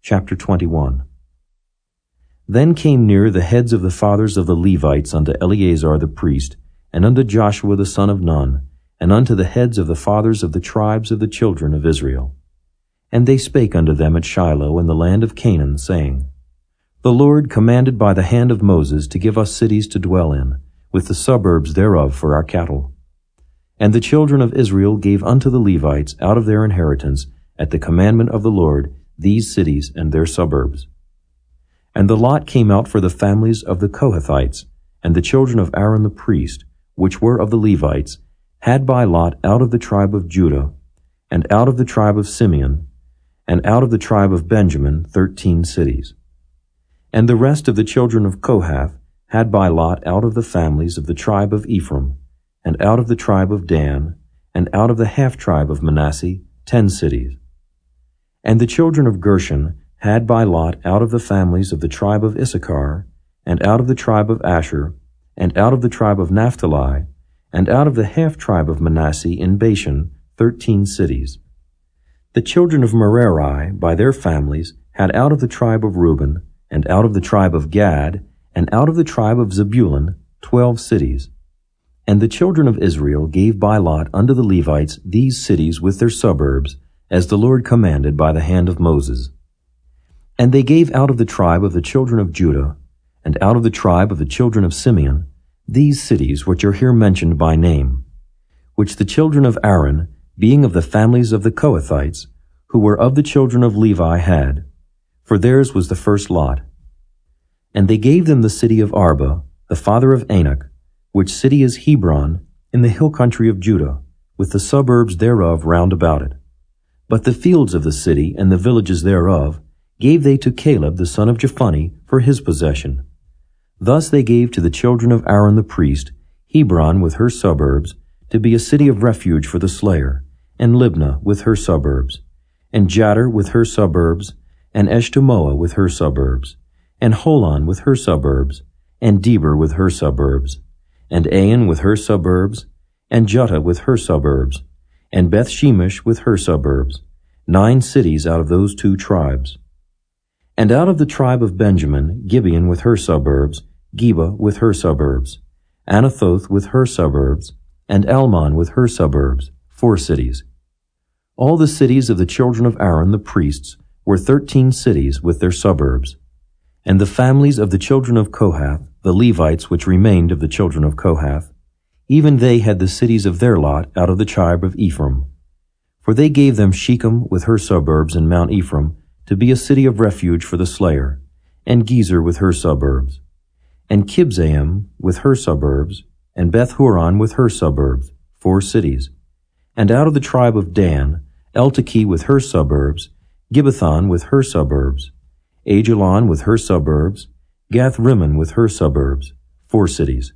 Chapter 21 Then came near the heads of the fathers of the Levites unto Eleazar the priest, and unto Joshua the son of Nun, and unto the heads of the fathers of the tribes of the children of Israel. And they spake unto them at Shiloh in the land of Canaan, saying, The Lord commanded by the hand of Moses to give us cities to dwell in, with the suburbs thereof for our cattle. And the children of Israel gave unto the Levites out of their inheritance, at the commandment of the Lord, these cities and their suburbs. And the lot came out for the families of the Kohathites, and the children of Aaron the priest, which were of the Levites, had by lot out of the tribe of Judah, and out of the tribe of Simeon, and out of the tribe of Benjamin thirteen cities. And the rest of the children of Kohath had by lot out of the families of the tribe of Ephraim, and out of the tribe of Dan, and out of the half tribe of Manasseh ten cities. And the children of Gershon had by lot out of the families of the tribe of Issachar, and out of the tribe of Asher, and out of the tribe of Naphtali, and out of the half tribe of Manasseh in Bashan, thirteen cities. The children of Merari, by their families, had out of the tribe of Reuben, and out of the tribe of Gad, and out of the tribe of Zebulun, twelve cities. And the children of Israel gave by lot unto the Levites these cities with their suburbs, as the Lord commanded by the hand of Moses. And they gave out of the tribe of the children of Judah, and out of the tribe of the children of Simeon, these cities which are here mentioned by name, which the children of Aaron, being of the families of the Kohathites, who were of the children of Levi, had, for theirs was the first lot. And they gave them the city of Arba, the father of Anak, which city is Hebron, in the hill country of Judah, with the suburbs thereof round about it. But the fields of the city and the villages thereof gave they to Caleb the son of Jephunneh for his possession. Thus they gave to the children of Aaron the priest Hebron with her suburbs, to be a city of refuge for the slayer, and Libnah with her suburbs, and Jattir with her suburbs, and Eshtemoa with her suburbs, and Holon with her suburbs, and Debir with her suburbs, and Ain with her suburbs, and Juttah with her suburbs, and Beth Shemesh with her suburbs, nine cities out of those two tribes. And out of the tribe of Benjamin, Gibeon with her suburbs, Geba with her suburbs, Anathoth with her suburbs, and Almon with her suburbs, four cities. All the cities of the children of Aaron the priests were thirteen cities with their suburbs. And the families of the children of Kohath, the Levites which remained of the children of Kohath, even they had the cities of their lot out of the tribe of Ephraim. For they gave them Shechem with her suburbs and Mount Ephraim to be a city of refuge for the slayer, and Gezer with her suburbs, and Kibzaim with her suburbs, and Beth Horon with her suburbs, four cities. And out of the tribe of Dan, Eltekeh with her suburbs, Gibbethon with her suburbs, Aijalon with her suburbs, Gath Rimmon with her suburbs, four cities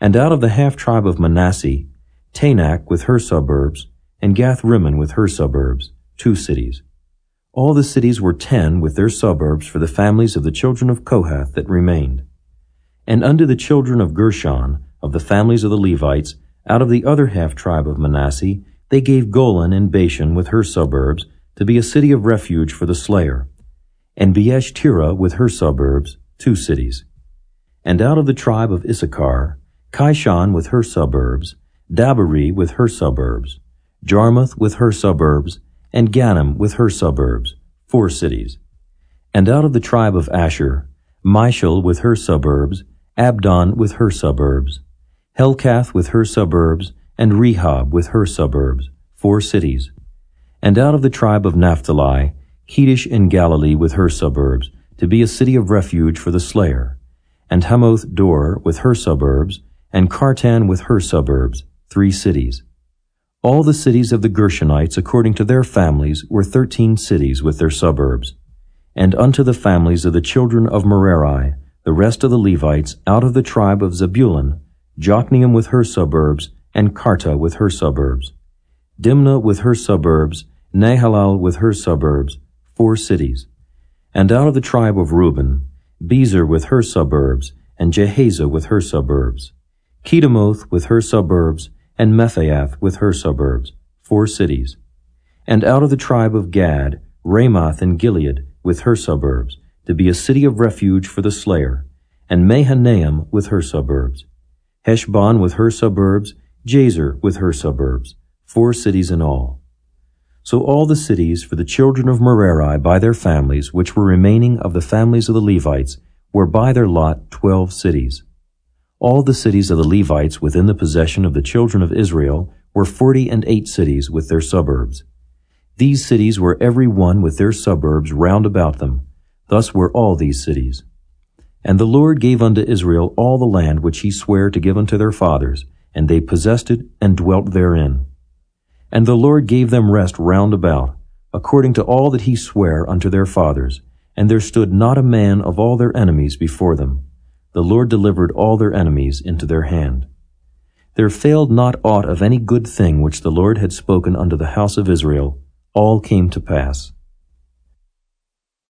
and out of the half tribe of Manasseh, Tanach with her suburbs, and Gath Rimmon with her suburbs, two cities. All the cities were ten with their suburbs for the families of the children of Kohath that remained. And unto the children of Gershon, of the families of the Levites, out of the other half tribe of Manasseh, they gave Golan and Bashan with her suburbs to be a city of refuge for the slayer, and Beeshterah with her suburbs, two cities. And out of the tribe of Issachar, Kishon with her suburbs, Dabareh with her suburbs, Jarmuth with her suburbs, and Ganim with her suburbs, four cities. And out of the tribe of Asher, Mishal with her suburbs, Abdon with her suburbs, Helkath with her suburbs, and Rehob with her suburbs, four cities. And out of the tribe of Naphtali, Kedesh in Galilee with her suburbs, to be a city of refuge for the slayer, and Hammoth Dor with her suburbs, and Kartan with her suburbs, three cities. All the cities of the Gershonites according to their families were thirteen cities with their suburbs. And unto the families of the children of Merari, the rest of the Levites out of the tribe of Zebulun, Jokneam with her suburbs, and Kartah with her suburbs. Dimnah with her suburbs, Nahalal with her suburbs, four cities. And out of the tribe of Reuben, Bezer with her suburbs, and Jahaziah with her suburbs. Kedemoth with her suburbs, and Mephaath with her suburbs, four cities. And out of the tribe of Gad, Ramoth and Gilead with her suburbs, to be a city of refuge for the slayer, and Mahanaim with her suburbs, Heshbon with her suburbs, Jazer with her suburbs, four cities in all. So all the cities for the children of Merari by their families, which were remaining of the families of the Levites, were by their lot twelve cities. All the cities of the Levites within the possession of the children of Israel were forty and eight cities with their suburbs. These cities were every one with their suburbs round about them. Thus were all these cities. And the Lord gave unto Israel all the land which he sware to give unto their fathers, and they possessed it and dwelt therein. And the Lord gave them rest round about, according to all that he sware unto their fathers, and there stood not a man of all their enemies before them. The Lord delivered all their enemies into their hand. There failed not aught of any good thing which the Lord had spoken unto the house of Israel, all came to pass.